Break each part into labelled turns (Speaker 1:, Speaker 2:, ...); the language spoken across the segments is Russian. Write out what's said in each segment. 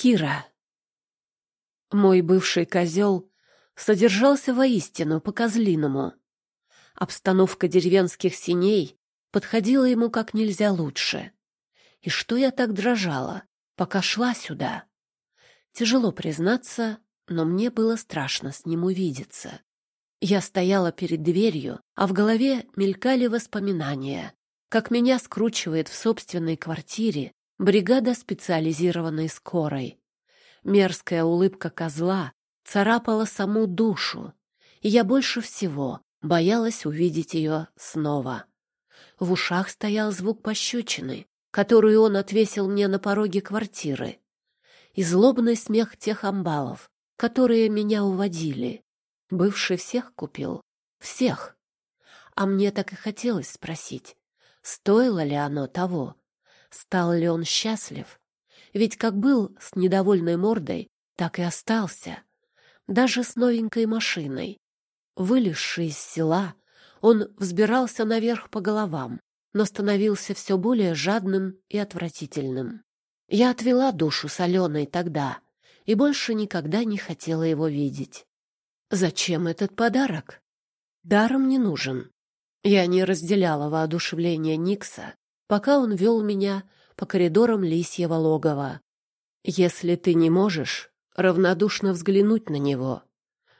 Speaker 1: Кира. Мой бывший козел содержался воистину по-козлиному. Обстановка деревенских синей подходила ему как нельзя лучше. И что я так дрожала, пока шла сюда? Тяжело признаться, но мне было страшно с ним увидеться. Я стояла перед дверью, а в голове мелькали воспоминания, как меня скручивает в собственной квартире бригада специализированной скорой. Мерзкая улыбка козла царапала саму душу, и я больше всего боялась увидеть ее снова. В ушах стоял звук пощечины, которую он отвесил мне на пороге квартиры, и злобный смех тех амбалов, которые меня уводили. Бывший всех купил. Всех. А мне так и хотелось спросить, стоило ли оно того? Стал ли он счастлив? Ведь как был с недовольной мордой, так и остался. Даже с новенькой машиной. Вылезший из села, он взбирался наверх по головам, но становился все более жадным и отвратительным. Я отвела душу соленой тогда и больше никогда не хотела его видеть. Зачем этот подарок? Даром не нужен. Я не разделяла воодушевление Никса, пока он вел меня по коридорам лисьего логова. Если ты не можешь равнодушно взглянуть на него,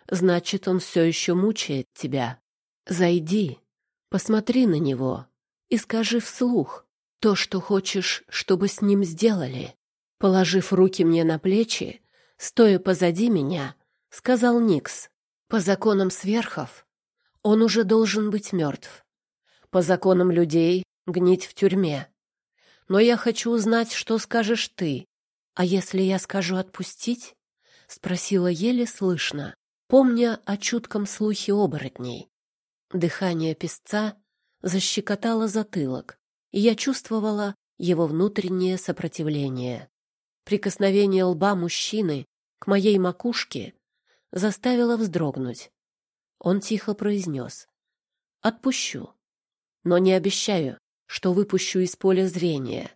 Speaker 1: значит, он все еще мучает тебя. Зайди, посмотри на него и скажи вслух то, что хочешь, чтобы с ним сделали. Положив руки мне на плечи, стоя позади меня, сказал Никс. По законам сверхов он уже должен быть мертв. По законам людей гнить в тюрьме. Но я хочу узнать, что скажешь ты. А если я скажу отпустить? Спросила еле слышно, помня о чутком слухе оборотней. Дыхание песца защекотало затылок, и я чувствовала его внутреннее сопротивление. Прикосновение лба мужчины к моей макушке заставило вздрогнуть. Он тихо произнес. «Отпущу, но не обещаю, что выпущу из поля зрения.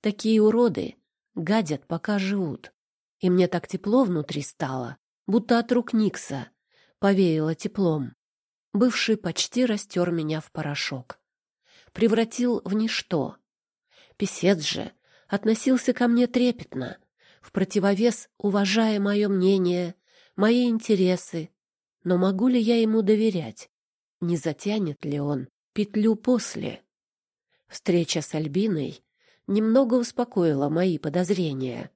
Speaker 1: Такие уроды гадят, пока живут. И мне так тепло внутри стало, будто от рук Никса повеяло теплом. Бывший почти растер меня в порошок. Превратил в ничто. Песец же относился ко мне трепетно, в противовес уважая мое мнение мои интересы. Но могу ли я ему доверять? Не затянет ли он петлю после? Встреча с Альбиной немного успокоила мои подозрения.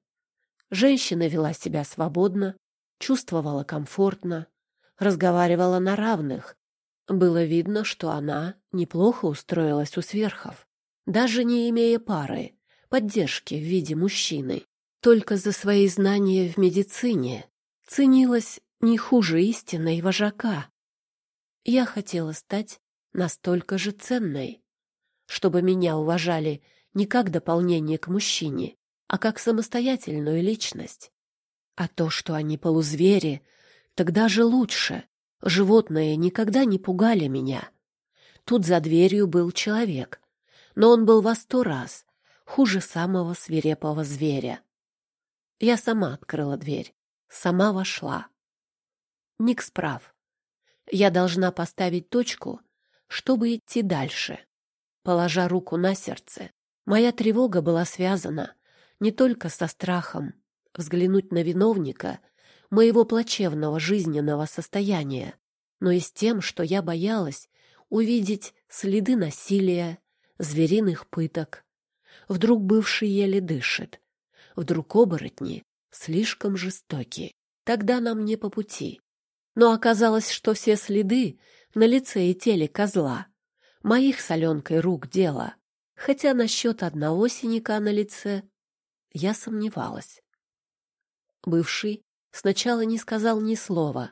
Speaker 1: Женщина вела себя свободно, чувствовала комфортно, разговаривала на равных. Было видно, что она неплохо устроилась у сверхов, даже не имея пары, поддержки в виде мужчины. Только за свои знания в медицине ценилась не хуже истинной вожака. Я хотела стать настолько же ценной, чтобы меня уважали не как дополнение к мужчине, а как самостоятельную личность. А то, что они полузвери, тогда же лучше. Животные никогда не пугали меня. Тут за дверью был человек, но он был во сто раз хуже самого свирепого зверя. Я сама открыла дверь сама вошла. Никс прав. Я должна поставить точку, чтобы идти дальше. Положа руку на сердце, моя тревога была связана не только со страхом взглянуть на виновника моего плачевного жизненного состояния, но и с тем, что я боялась увидеть следы насилия, звериных пыток. Вдруг бывший еле дышит, вдруг оборотни слишком жестоки. Тогда нам не по пути. Но оказалось, что все следы на лице и теле козла моих соленкой рук дело. Хотя насчет одного синяка на лице я сомневалась. Бывший сначала не сказал ни слова,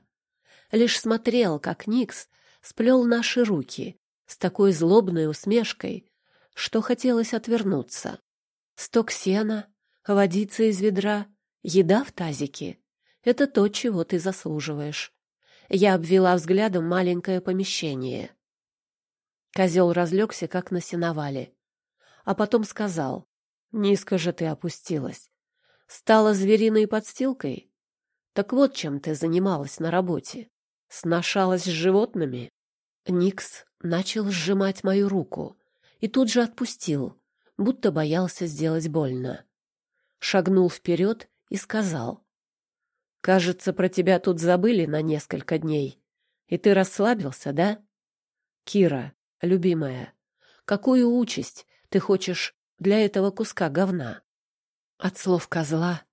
Speaker 1: лишь смотрел, как Никс сплел наши руки с такой злобной усмешкой, что хотелось отвернуться. Сток сена, водица из ведра Еда в тазике — это то, чего ты заслуживаешь. Я обвела взглядом маленькое помещение. Козел разлегся, как на сеновале. А потом сказал, «Низко же ты опустилась. Стала звериной подстилкой? Так вот чем ты занималась на работе. Сношалась с животными? Никс начал сжимать мою руку и тут же отпустил, будто боялся сделать больно. Шагнул вперед и сказал. «Кажется, про тебя тут забыли на несколько дней, и ты расслабился, да? Кира, любимая, какую участь ты хочешь для этого куска говна?» От слов козла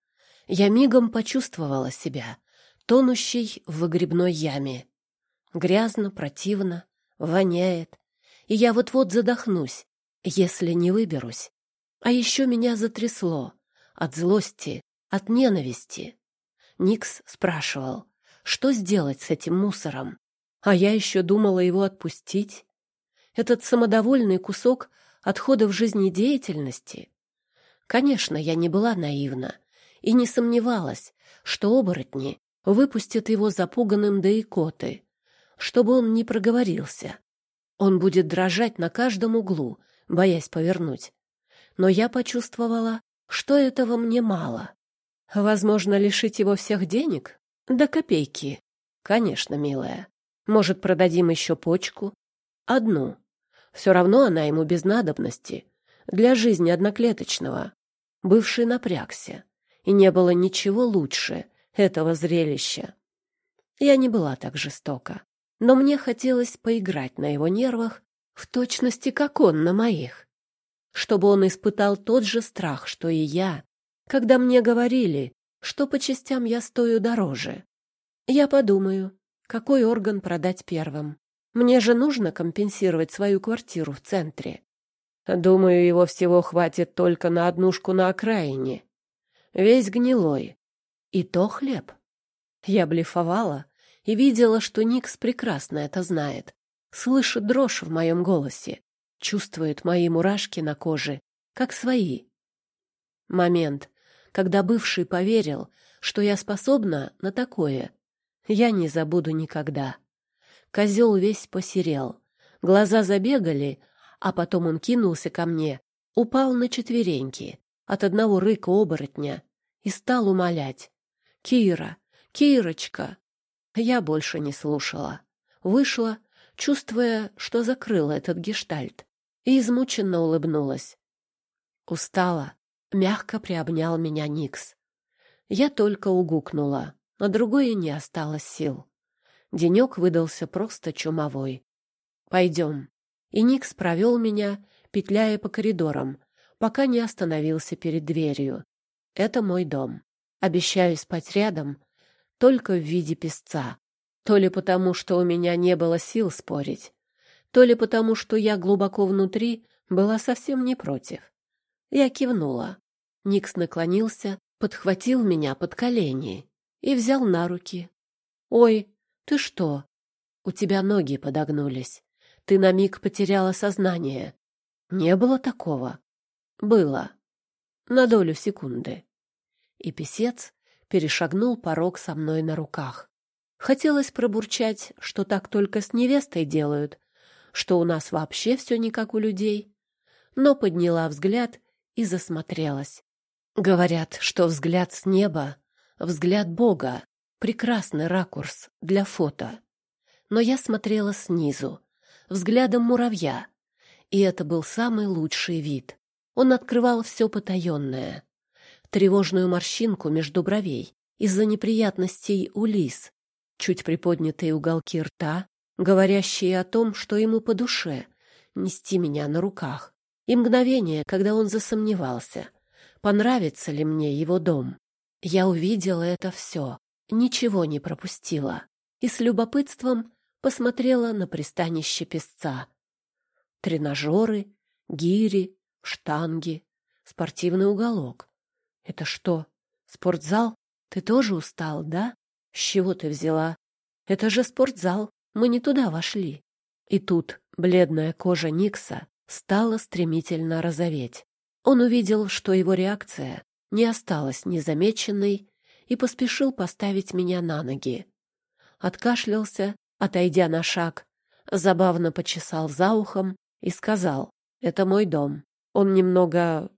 Speaker 1: я мигом почувствовала себя тонущей в выгребной яме. Грязно, противно, воняет, и я вот-вот задохнусь, если не выберусь. А еще меня затрясло от злости, от ненависти. Никс спрашивал, что сделать с этим мусором, а я еще думала его отпустить. Этот самодовольный кусок отходов жизнедеятельности. Конечно, я не была наивна и не сомневалась, что оборотни выпустят его запуганным до икоты, чтобы он не проговорился. Он будет дрожать на каждом углу, боясь повернуть. Но я почувствовала, что этого мне мало. Возможно, лишить его всех денег? До копейки. Конечно, милая. Может, продадим еще почку? Одну. Все равно она ему без надобности. Для жизни одноклеточного. Бывший напрягся. И не было ничего лучше этого зрелища. Я не была так жестока но мне хотелось поиграть на его нервах в точности, как он на моих. Чтобы он испытал тот же страх, что и я, когда мне говорили, что по частям я стою дороже. Я подумаю, какой орган продать первым. Мне же нужно компенсировать свою квартиру в центре. Думаю, его всего хватит только на однушку на окраине. Весь гнилой. И то хлеб. Я блефовала, и видела, что Никс прекрасно это знает. Слышит дрожь в моем голосе, чувствует мои мурашки на коже, как свои. Момент, когда бывший поверил, что я способна на такое, я не забуду никогда. Козел весь посерел, глаза забегали, а потом он кинулся ко мне, упал на четвереньки от одного рыка оборотня и стал умолять. «Кира! Кирочка! Я больше не слушала. Вышла, чувствуя, что закрыла этот гештальт, и измученно улыбнулась. Устала. Мягко приобнял меня Никс. Я только угукнула, на другое не осталось сил. Денек выдался просто чумовой. «Пойдем». И Никс провел меня, петляя по коридорам, пока не остановился перед дверью. «Это мой дом. Обещаю спать рядом только в виде песца. То ли потому, что у меня не было сил спорить, то ли потому, что я глубоко внутри была совсем не против. Я кивнула. Никс наклонился, подхватил меня под колени и взял на руки. «Ой, ты что? У тебя ноги подогнулись. Ты на миг потеряла сознание. Не было такого?» «Было. На долю секунды». И писец перешагнул порог со мной на руках. Хотелось пробурчать, что так только с невестой делают, что у нас вообще все не как у людей, но подняла взгляд и засмотрелась. Говорят, что взгляд с неба — взгляд Бога, прекрасный ракурс для фото. Но я смотрела снизу, взглядом муравья, и это был самый лучший вид. Он открывал все потаенное тревожную морщинку между бровей из-за неприятностей у лис, чуть приподнятые уголки рта, говорящие о том, что ему по душе нести меня на руках, и мгновение, когда он засомневался, понравится ли мне его дом. Я увидела это все, ничего не пропустила, и с любопытством посмотрела на пристанище песца. Тренажеры, гири, штанги, спортивный уголок. Это что, спортзал? Ты тоже устал, да? С чего ты взяла? Это же спортзал. Мы не туда вошли. И тут бледная кожа Никса стала стремительно розоветь. Он увидел, что его реакция не осталась незамеченной и поспешил поставить меня на ноги. Откашлялся, отойдя на шаг, забавно почесал за ухом и сказал, «Это мой дом. Он немного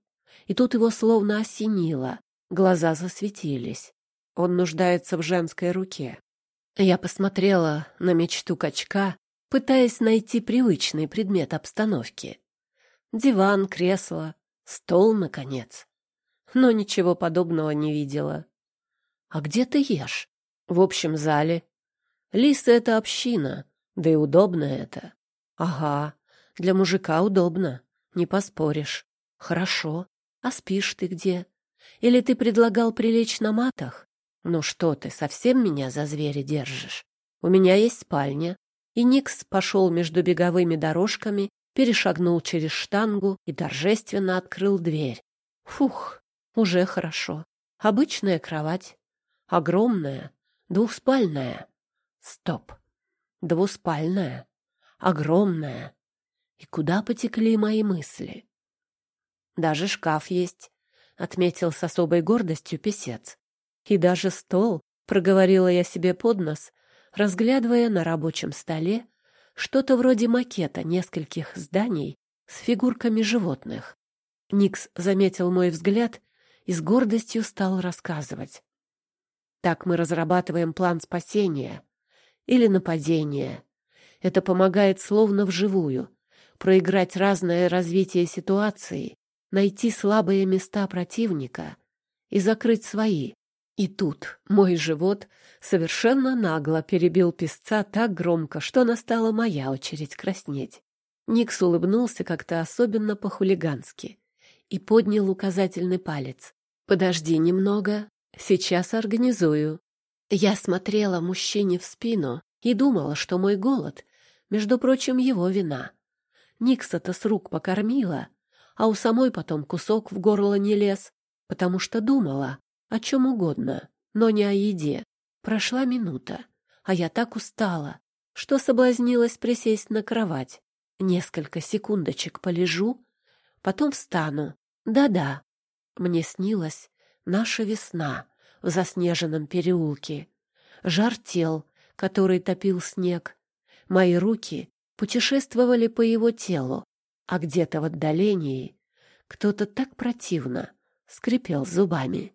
Speaker 1: и тут его словно осенило. Глаза засветились. Он нуждается в женской руке. Я посмотрела на мечту качка, пытаясь найти привычный предмет обстановки. Диван, кресло, стол, наконец. Но ничего подобного не видела. «А где ты ешь?» «В общем зале. Лисы — это община, да и удобно это». «Ага, для мужика удобно, не поспоришь. Хорошо. А спишь ты где? Или ты предлагал прилечь на матах? Ну что ты, совсем меня за зверя держишь? У меня есть спальня, и Никс пошел между беговыми дорожками, перешагнул через штангу и торжественно открыл дверь. Фух, уже хорошо. Обычная кровать. Огромная, двухспальная. Стоп. Двуспальная, огромная. И куда потекли мои мысли? Даже шкаф есть, — отметил с особой гордостью писец. И даже стол, — проговорила я себе под нос, разглядывая на рабочем столе что-то вроде макета нескольких зданий с фигурками животных. Никс заметил мой взгляд и с гордостью стал рассказывать. Так мы разрабатываем план спасения или нападения. Это помогает словно вживую проиграть разное развитие ситуации, найти слабые места противника и закрыть свои. И тут мой живот совершенно нагло перебил песца так громко, что настала моя очередь краснеть. Никс улыбнулся как-то особенно по-хулигански и поднял указательный палец. «Подожди немного, сейчас организую». Я смотрела мужчине в спину и думала, что мой голод, между прочим, его вина. Никса-то с рук покормила, а у самой потом кусок в горло не лез, потому что думала, о чем угодно, но не о еде. Прошла минута, а я так устала, что соблазнилась присесть на кровать. Несколько секундочек полежу, потом встану. Да-да, мне снилась наша весна в заснеженном переулке, жар тел, который топил снег. Мои руки путешествовали по его телу, а где-то в отдалении кто-то так противно скрипел зубами.